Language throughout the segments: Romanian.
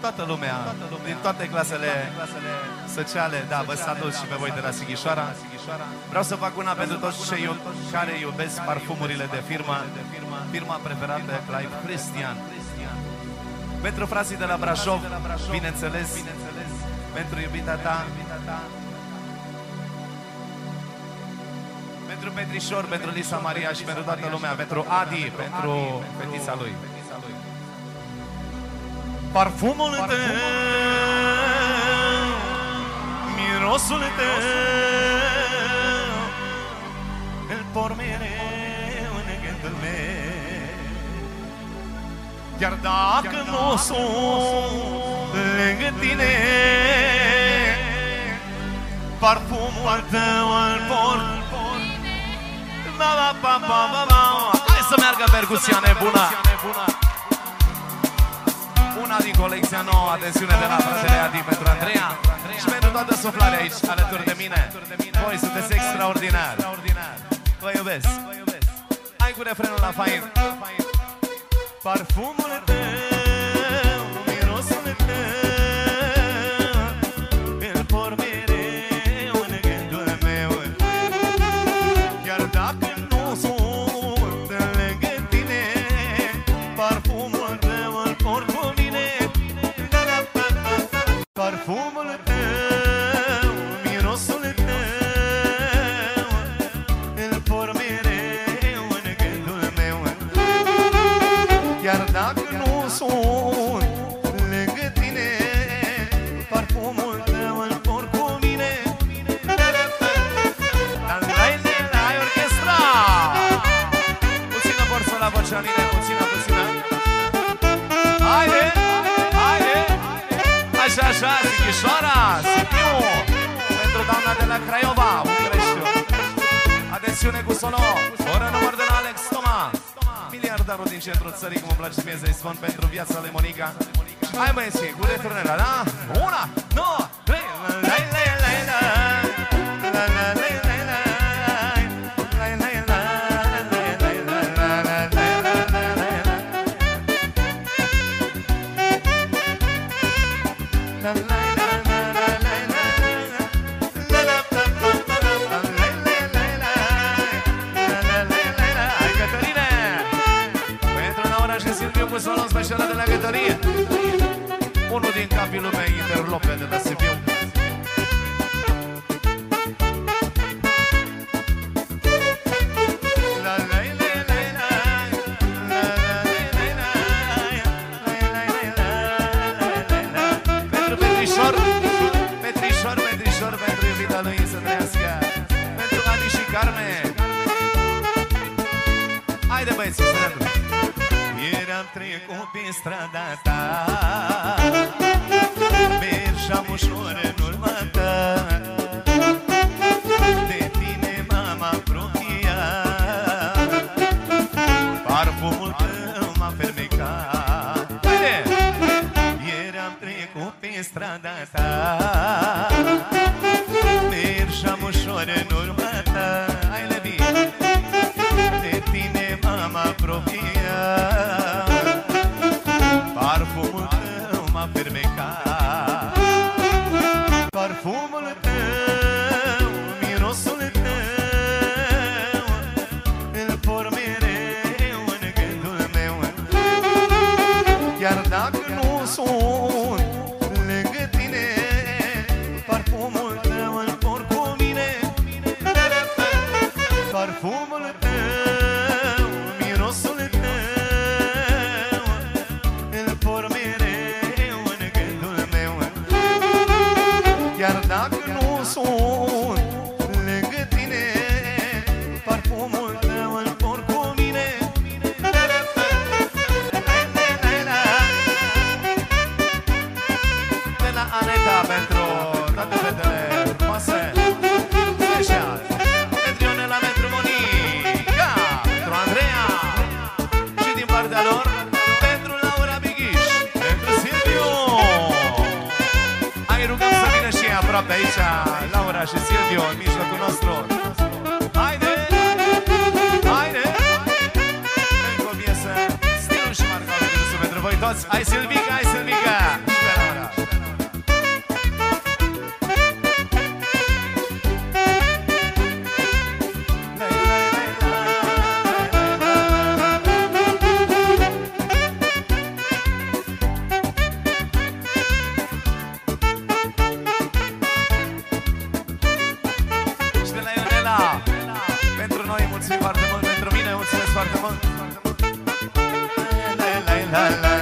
toată lumea, din toate clasele sociale, da, vă salut și pe voi de la Sighișoara. Vreau să fac una pentru toți cei care iubesc parfumurile de firmă, firma preferată Clive Christian. Pentru frații de la Brașov, bineînțeles, pentru iubita ta, pentru Petrișor, pentru Lisa Maria și pentru toată lumea, pentru Adi, pentru fetița lui. Parfumul tău, mirosul tău, îl por mereu în gândul meu. Chiar dacă nu sunt lângă tine, parfumul tău îl por. Ba, ba, ba, ba, ba, ba. Hai să meargă percuția nebună! Una din colecția nouă, atențiune de la fratele Adi pentru Andreea. Și pentru toată suflarea aici, alături de mine. Voi sunteți extraordinari. Vă iubesc. Hai cu refrenul la fain. Parfumul tău, Atențiune cu solo, fără număr de la Alex Toma. Miliardarul din centrul țării, cum îmi place mie să-i spun pentru viața lui Monica. Hai băieții, cu returnarea, da? Una, două, trei, la, la, la, la, la, Haide băieți, să ne Eram trecut pe strada ta. Mergeam ușor în urma ta. De tine m-am apropiat. Parfumul tău m-a fermecat. Haide! Eram trecut pe strada ta. Mergeam ușor în urma vină și ei aproape aici Laura și Silviu în mijlocul nostru. Haide! Haide! Încă o piesă Stilul și marca pentru voi toți. Hai Silvica, hai Silvica! Și pe mă La la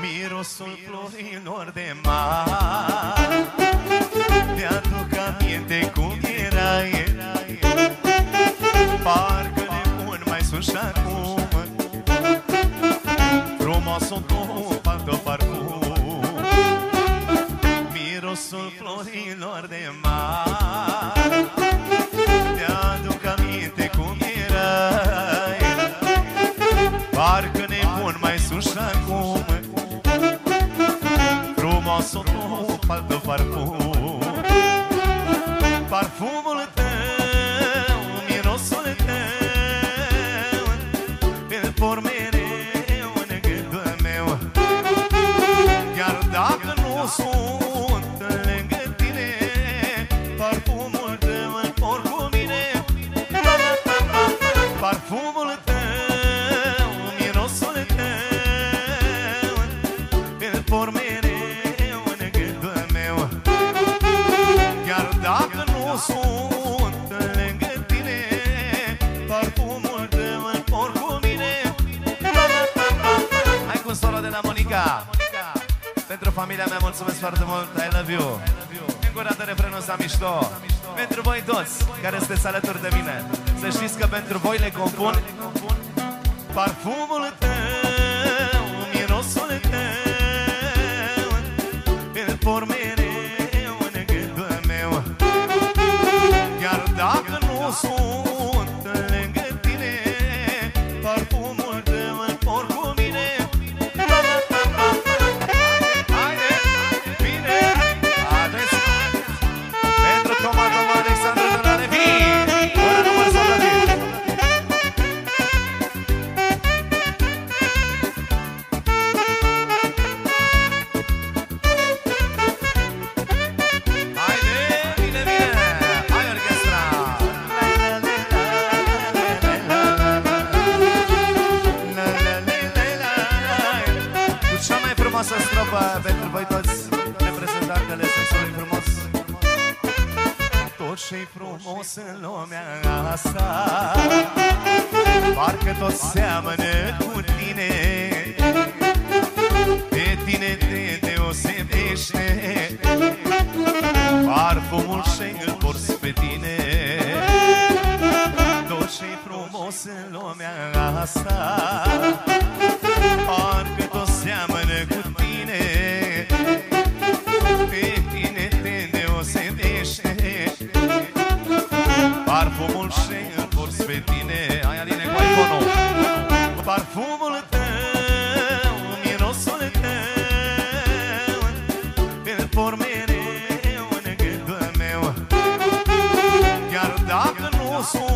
mirosul florilor de mar Mi-aduc aminte cum era Parcă de mai sus și acum Frumos o florilor de mare te aduc aminte cum erai. Parcă nebun mai sus acum. Frumos o tu, altă parfum. Parfumul tău, mirosul tău. Pe forme mereu în gândul meu. Chiar dacă nu sunt lângă tine Parfumul tău împor cu mine. Hai cu solo de la Monica. Pentru familia mea mulțumesc foarte mult. I love you. Încă o dată refrenul ăsta mișto. Pentru voi toți care sunteți alături de mine Să știți că pentru voi le compun Parfumul tău Parcă tot seamănă cu tine. Pe tine te deosebește. Parfumul și îl porți pe tine. Tot ce frumos în lumea asta. son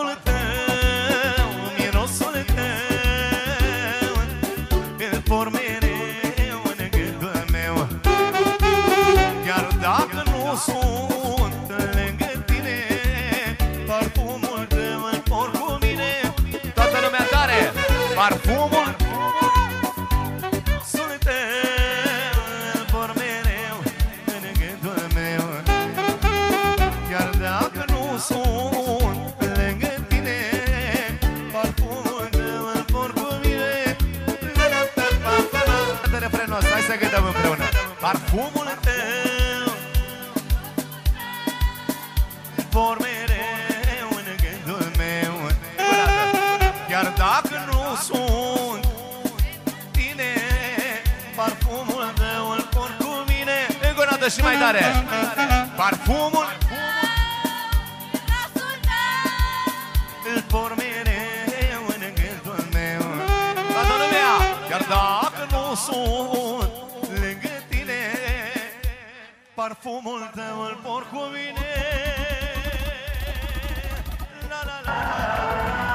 full of things. vor mereu în gândul meu Chiar dacă nu sunt tine Parfumul meu îl port cu mine Încă o dată și mai tare Parfumul Îl port mereu gândul meu Toată lumea Chiar dacă nu lângă tine Parfumul tău îl port cu mine Yeah.